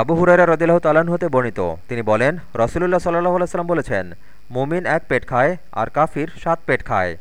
আবু হুরাইরা রদিল্লাহ তালান হতে বর্ণিত। তিনি বলেন, রসুলুল্লাহ সাল্লাহ আলাইসাল্লাম বলেছেন, মুমিন এক পেট খায় আর কাফির সাত পেট খায়।